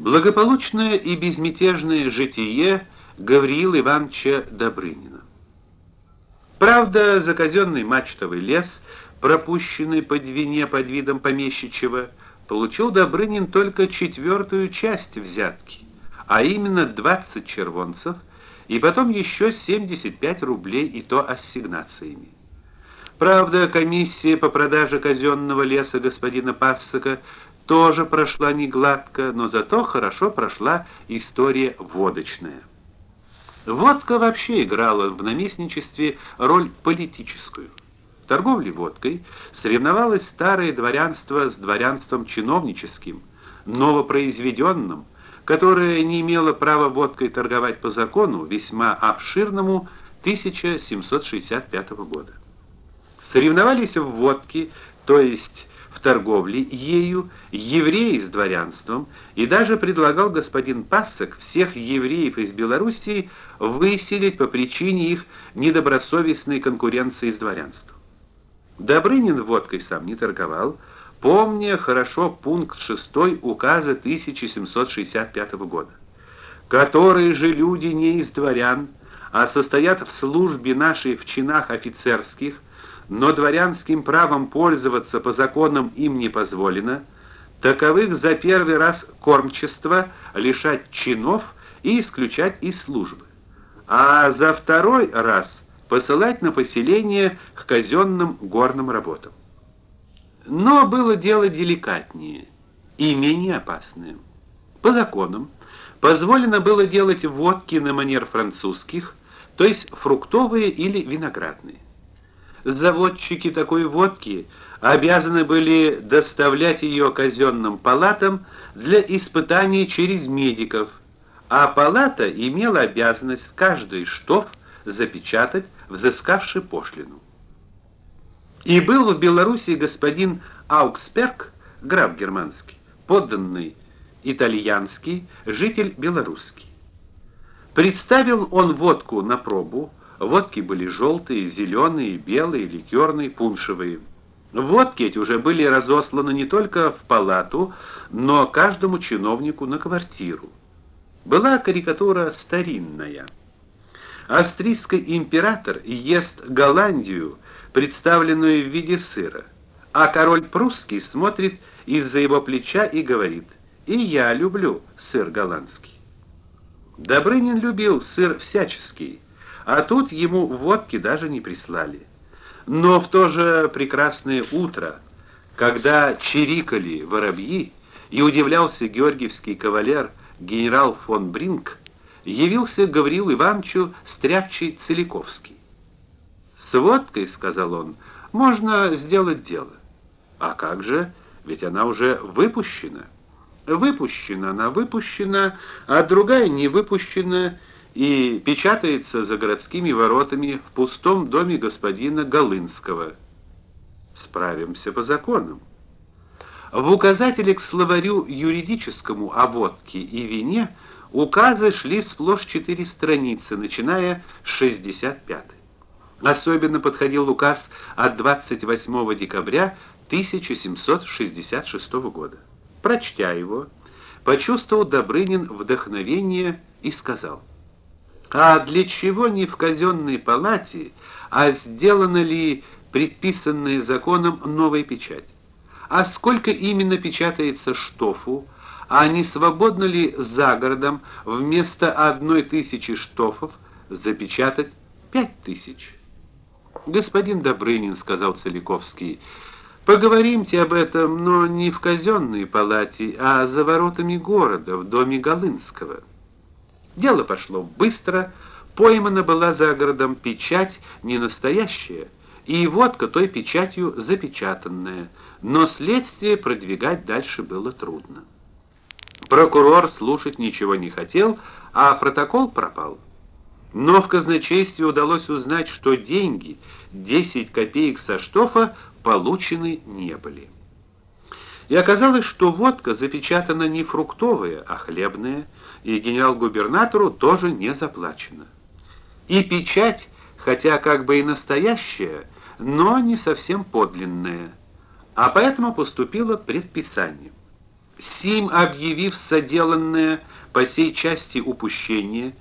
Благополучное и безмятежное житие Гавриила Ивановича Добрынина. Правда, за казенный мачтовый лес, пропущенный по Двине под видом помещичьего, получил Добрынин только четвертую часть взятки, а именно 20 червонцев и потом еще 75 рублей и то ассигнациями. Правда, комиссия по продаже казенного леса господина Пассака тоже прошла не гладко, но зато хорошо прошла история водочная. Водка вообще играла в наместничестве роль политическую. В торговле водкой соревновалось старое дворянство с дворянством чиновническим, новопроизведенным, которое не имело права водкой торговать по закону, весьма обширному 1765 года. Соревновались в водке, то есть в торговле ею евреи с дворянством, и даже предлагал господин Пассек всех евреев из Белоруссии выселить по причине их недобросовестной конкуренции с дворянством. Добрынин водкой сам не торговал, помня хорошо пункт 6 указа 1765 года. Которые же люди не из дворян, а состоят в службе нашей в чинах офицерских, но дворянским правом пользоваться по законам им не позволено, таковых за первый раз кормчество лишать чинов и исключать из службы, а за второй раз посылать на поселение к казенным горным работам. Но было дело деликатнее и менее опасное. По законам позволено было делать водки на манер французских, то есть фруктовые или виноградные заводчики такой водки обязаны были доставлять ее казенным палатам для испытаний через медиков, а палата имела обязанность каждый штоф запечатать, взыскавши пошлину. И был в Белоруссии господин Ауксперк, граф германский, подданный итальянский, житель белорусский. Представил он водку на пробу, Водки были желтые, зеленые, белые, ликерные, пуншевые. Водки эти уже были разосланы не только в палату, но каждому чиновнику на квартиру. Была карикатура старинная. Австрийский император ест Голландию, представленную в виде сыра, а король прусский смотрит из-за его плеча и говорит: "И я люблю сыр голландский". Добрынин любил сыр всяческий а тут ему водки даже не прислали. Но в то же прекрасное утро, когда чирикали воробьи, и удивлялся георгиевский кавалер генерал фон Бринк, явился Гаврил Ивановичу стряпчий Целиковский. "С водкой", сказал он, "можно сделать дело". "А как же? Ведь она уже выпущена". "Выпущена, она выпущена, а другая не выпущена" и печатается за городскими воротами в пустом доме господина Голынского. Справимся по законам. В указателе к словарю юридическому о водке и вине указы шли сплошь четыре страницы, начиная с 65-й. Особенно подходил указ от 28 декабря 1766 года. Прочтя его, почувствовал Добрынин вдохновение и сказал: а для чего не в казенной палате, а сделана ли предписанная законом новая печать? А сколько именно печатается штофу? А не свободно ли за городом вместо одной тысячи штофов запечатать пять тысяч? Господин Добрынин сказал Целиковский: "Поговоримте об этом, но не в казенной палате, а за воротами города, в доме Голынского". Дело пошло быстро, поймана была за городом печать не настоящая, и водка той печатью запечатанная, но следствие продвигать дальше было трудно. Прокурор слушать ничего не хотел, а протокол пропал. Но в казначействе удалось узнать, что деньги, 10 копеек со штофа, получены не были. И оказалось, что водка запечатана не фруктовая, а хлебная, и генерал-губернатору тоже не заплачено. И печать, хотя как бы и настоящая, но не совсем подлинная, а поэтому поступило предписание. сим объявив соделанное по сей части упущение